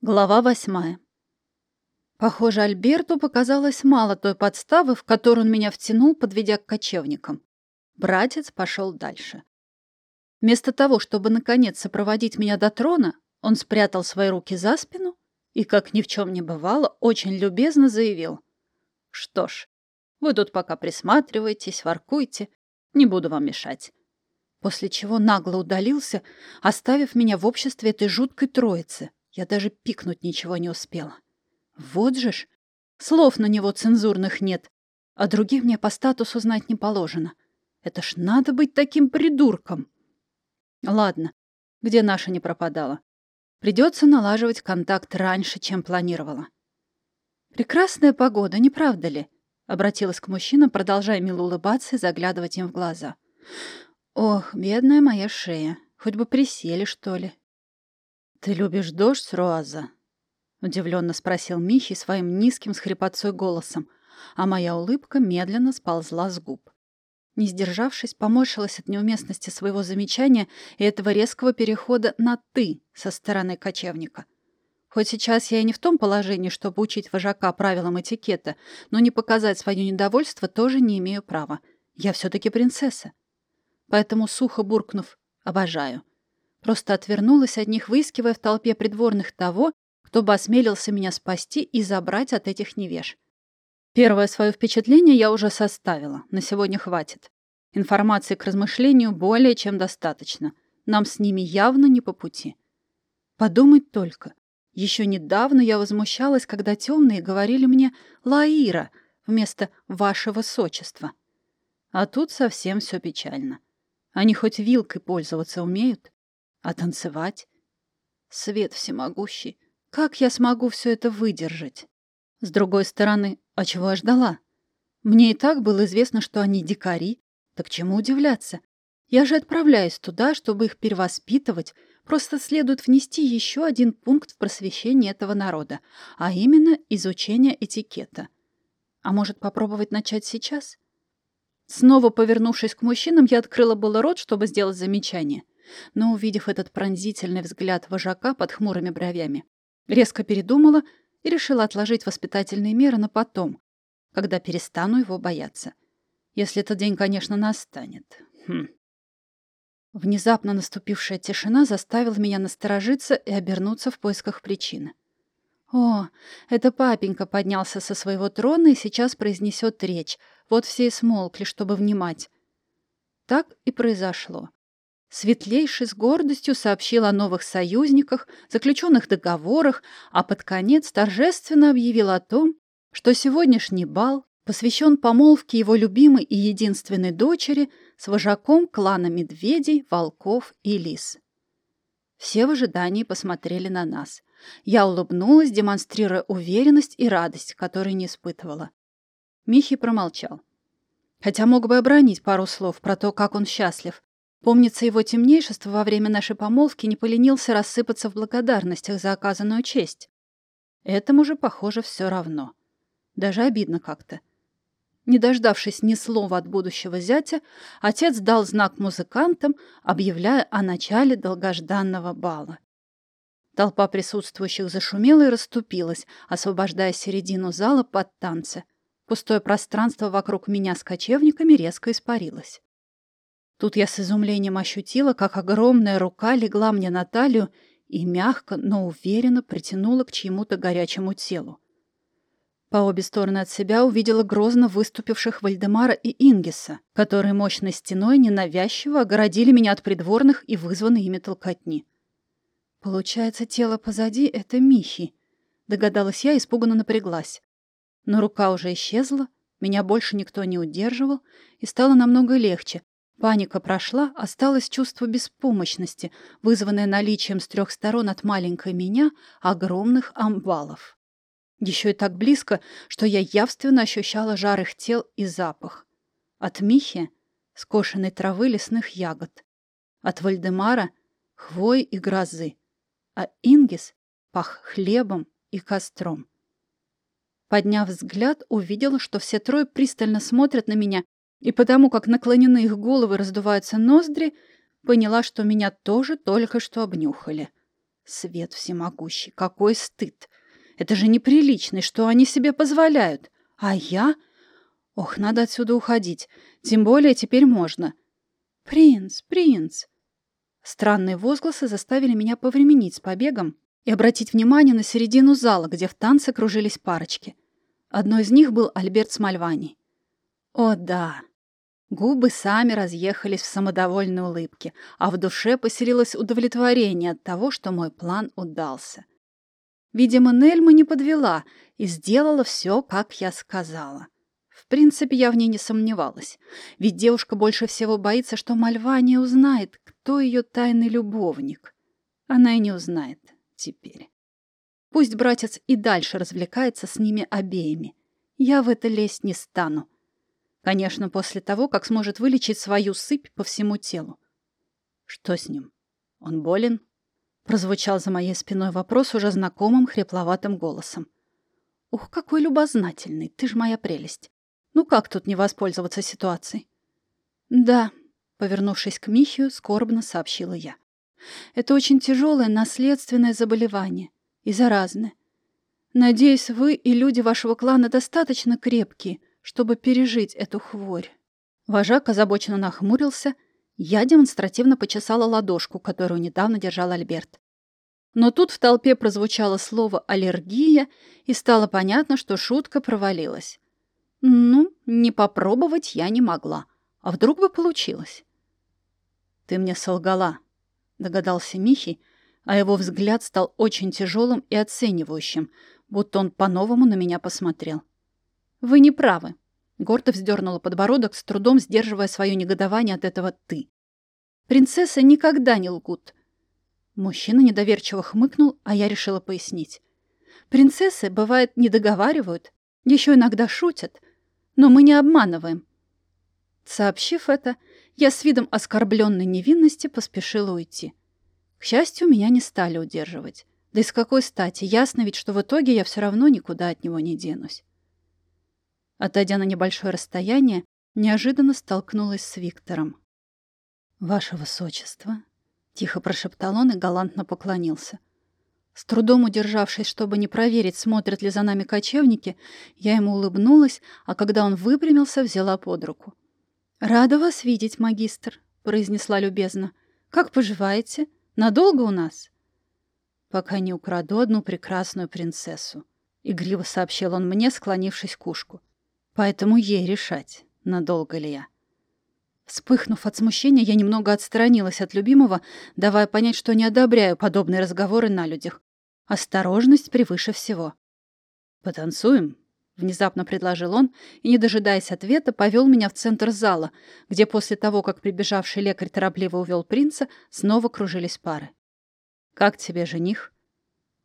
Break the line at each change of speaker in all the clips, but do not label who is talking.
Глава восьмая. Похоже, Альберту показалось мало той подставы, в которую он меня втянул, подведя к кочевникам. Братец пошел дальше. Вместо того, чтобы, наконец, сопроводить меня до трона, он спрятал свои руки за спину и, как ни в чем не бывало, очень любезно заявил. «Что ж, вы тут пока присматривайтесь, воркуйте, не буду вам мешать». После чего нагло удалился, оставив меня в обществе этой жуткой троицы — я даже пикнуть ничего не успела. Вот же ж! Слов на него цензурных нет, а других мне по статусу знать не положено. Это ж надо быть таким придурком! Ладно, где наша не пропадала. Придется налаживать контакт раньше, чем планировала. «Прекрасная погода, не правда ли?» — обратилась к мужчинам, продолжая мило улыбаться и заглядывать им в глаза. «Ох, бедная моя шея. Хоть бы присели, что ли. «Ты любишь дождь, Руаза?» — удивленно спросил Михи своим низким с голосом, а моя улыбка медленно сползла с губ. Не сдержавшись, поморщилась от неуместности своего замечания и этого резкого перехода на «ты» со стороны кочевника. Хоть сейчас я и не в том положении, чтобы учить вожака правилам этикета, но не показать свое недовольство тоже не имею права. Я все-таки принцесса. Поэтому, сухо буркнув «обожаю», Просто отвернулась от них, выискивая в толпе придворных того, кто бы осмелился меня спасти и забрать от этих невеж. Первое свое впечатление я уже составила. На сегодня хватит. Информации к размышлению более чем достаточно. Нам с ними явно не по пути. Подумать только. Еще недавно я возмущалась, когда темные говорили мне «Лаира» вместо «Вашего Сочества». А тут совсем все печально. Они хоть вилкой пользоваться умеют? А танцевать? Свет всемогущий. Как я смогу все это выдержать? С другой стороны, а чего я ждала? Мне и так было известно, что они дикари. Так чему удивляться? Я же отправляюсь туда, чтобы их перевоспитывать. Просто следует внести еще один пункт в просвещение этого народа, а именно изучение этикета. А может, попробовать начать сейчас? Снова повернувшись к мужчинам, я открыла было рот, чтобы сделать замечание — но, увидев этот пронзительный взгляд вожака под хмурыми бровями, резко передумала и решила отложить воспитательные меры на потом, когда перестану его бояться. Если этот день, конечно, настанет. Хм. Внезапно наступившая тишина заставила меня насторожиться и обернуться в поисках причины. О, это папенька поднялся со своего трона и сейчас произнесет речь. Вот все и смолкли, чтобы внимать. Так и произошло. Светлейший с гордостью сообщил о новых союзниках, заключенных договорах, а под конец торжественно объявил о том, что сегодняшний бал посвящен помолвке его любимой и единственной дочери с вожаком клана медведей, волков и лис. Все в ожидании посмотрели на нас. Я улыбнулась, демонстрируя уверенность и радость, которой не испытывала. Михи промолчал. Хотя мог бы обронить пару слов про то, как он счастлив, Помнится, его темнейшество во время нашей помолвки не поленился рассыпаться в благодарностях за оказанную честь. Этому же, похоже, все равно. Даже обидно как-то. Не дождавшись ни слова от будущего зятя, отец дал знак музыкантам, объявляя о начале долгожданного бала. Толпа присутствующих зашумела и расступилась, освобождая середину зала под танцы. Пустое пространство вокруг меня с кочевниками резко испарилось. Тут я с изумлением ощутила, как огромная рука легла мне на талию и мягко, но уверенно притянула к чьему-то горячему телу. По обе стороны от себя увидела грозно выступивших Вальдемара и Ингиса, которые мощной стеной ненавязчиво огородили меня от придворных и вызванной ими толкотни. Получается, тело позади — это Михи. Догадалась я, испуганно напряглась. Но рука уже исчезла, меня больше никто не удерживал, и стало намного легче, Паника прошла, осталось чувство беспомощности, вызванное наличием с трех сторон от маленькой меня огромных амбалов. Еще и так близко, что я явственно ощущала жар их тел и запах. От Михи — скошенной травы лесных ягод. От Вальдемара — хвои и грозы. А Ингис пах хлебом и костром. Подняв взгляд, увидела, что все трое пристально смотрят на меня и потому, как наклонены их головы раздуваются ноздри, поняла, что меня тоже только что обнюхали. Свет всемогущий, какой стыд! Это же неприлично, что они себе позволяют. А я... Ох, надо отсюда уходить. Тем более теперь можно. «Принц, принц!» Странные возгласы заставили меня повременить с побегом и обратить внимание на середину зала, где в танце кружились парочки. Одной из них был Альберт Смальвани. О да! Губы сами разъехались в самодовольной улыбке, а в душе поселилось удовлетворение от того, что мой план удался. Видимо, Нельма не подвела и сделала все, как я сказала. В принципе, я в ней не сомневалась, ведь девушка больше всего боится, что Мальва не узнает, кто ее тайный любовник. Она и не узнает теперь. Пусть братец и дальше развлекается с ними обеими. Я в это лезть не стану. Конечно, после того, как сможет вылечить свою сыпь по всему телу. Что с ним? Он болен? Прозвучал за моей спиной вопрос уже знакомым хрипловатым голосом. Ух, какой любознательный, ты ж моя прелесть. Ну как тут не воспользоваться ситуацией? Да, повернувшись к Михию, скорбно сообщила я. Это очень тяжелое наследственное заболевание и заразное. Надеюсь, вы и люди вашего клана достаточно крепкие, чтобы пережить эту хворь. Вожак озабоченно нахмурился, я демонстративно почесала ладошку, которую недавно держал Альберт. Но тут в толпе прозвучало слово «аллергия», и стало понятно, что шутка провалилась. Ну, не попробовать я не могла. А вдруг бы получилось? «Ты мне солгала», — догадался Михи, а его взгляд стал очень тяжелым и оценивающим, будто он по-новому на меня посмотрел. «Вы не правы», — гордо вздернула подбородок, с трудом сдерживая свое негодование от этого «ты». «Принцессы никогда не лгут». Мужчина недоверчиво хмыкнул, а я решила пояснить. «Принцессы, бывает, не договаривают, еще иногда шутят, но мы не обманываем». Сообщив это, я с видом оскорбленной невинности поспешила уйти. К счастью, меня не стали удерживать. Да и с какой стати? Ясно ведь, что в итоге я все равно никуда от него не денусь. Отойдя на небольшое расстояние, неожиданно столкнулась с Виктором. «Ваше Высочество», — тихо прошептал он и галантно поклонился. С трудом удержавшись, чтобы не проверить, смотрят ли за нами кочевники, я ему улыбнулась, а когда он выпрямился, взяла под руку. «Рада вас видеть, магистр», — произнесла любезно. «Как поживаете? Надолго у нас?» «Пока не украду одну прекрасную принцессу», — игриво сообщил он мне, склонившись к ушку. Поэтому ей решать, надолго ли я. Вспыхнув от смущения, я немного отстранилась от любимого, давая понять, что не одобряю подобные разговоры на людях. Осторожность превыше всего. «Потанцуем?» — внезапно предложил он, и, не дожидаясь ответа, повел меня в центр зала, где после того, как прибежавший лекарь торопливо увел принца, снова кружились пары. «Как тебе жених?»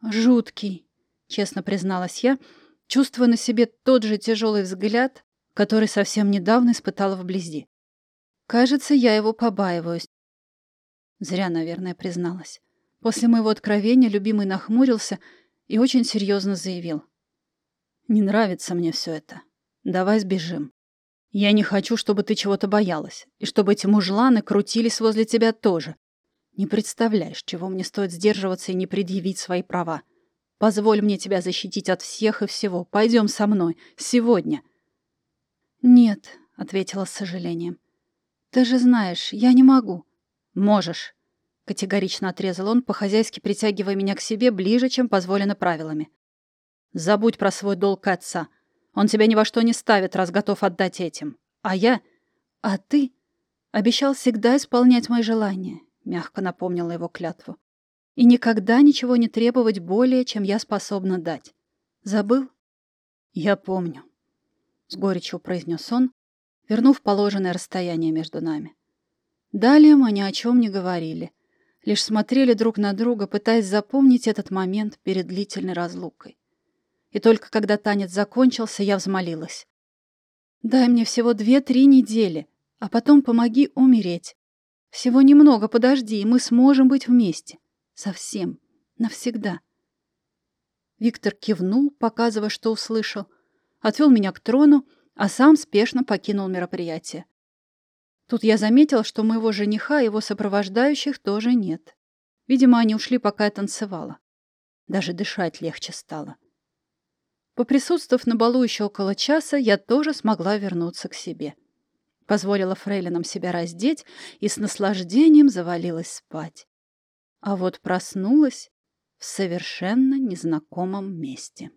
«Жуткий», — честно призналась я, — чувствуя на себе тот же тяжелый взгляд, который совсем недавно испытала вблизи. Кажется, я его побаиваюсь. Зря, наверное, призналась. После моего откровения любимый нахмурился и очень серьезно заявил. «Не нравится мне все это. Давай сбежим. Я не хочу, чтобы ты чего-то боялась, и чтобы эти мужланы крутились возле тебя тоже. Не представляешь, чего мне стоит сдерживаться и не предъявить свои права. Позволь мне тебя защитить от всех и всего. Пойдем со мной. Сегодня». «Нет», — ответила с сожалением. «Ты же знаешь, я не могу». «Можешь», — категорично отрезал он, по-хозяйски притягивая меня к себе ближе, чем позволено правилами. «Забудь про свой долг отца. Он тебя ни во что не ставит, раз готов отдать этим. А я... А ты...» «Обещал всегда исполнять мои желания», — мягко напомнила его клятву и никогда ничего не требовать более, чем я способна дать. Забыл? Я помню, — с горечью произнес он, вернув положенное расстояние между нами. Далее мы ни о чем не говорили, лишь смотрели друг на друга, пытаясь запомнить этот момент перед длительной разлукой. И только когда танец закончился, я взмолилась. «Дай мне всего две-три недели, а потом помоги умереть. Всего немного подожди, и мы сможем быть вместе. Совсем. Навсегда. Виктор кивнул, показывая, что услышал, отвел меня к трону, а сам спешно покинул мероприятие. Тут я заметила, что моего жениха и его сопровождающих тоже нет. Видимо, они ушли, пока я танцевала. Даже дышать легче стало. Поприсутствовав на балу еще около часа, я тоже смогла вернуться к себе. Позволила фрейлинам себя раздеть и с наслаждением завалилась спать. А вот проснулась в совершенно незнакомом месте.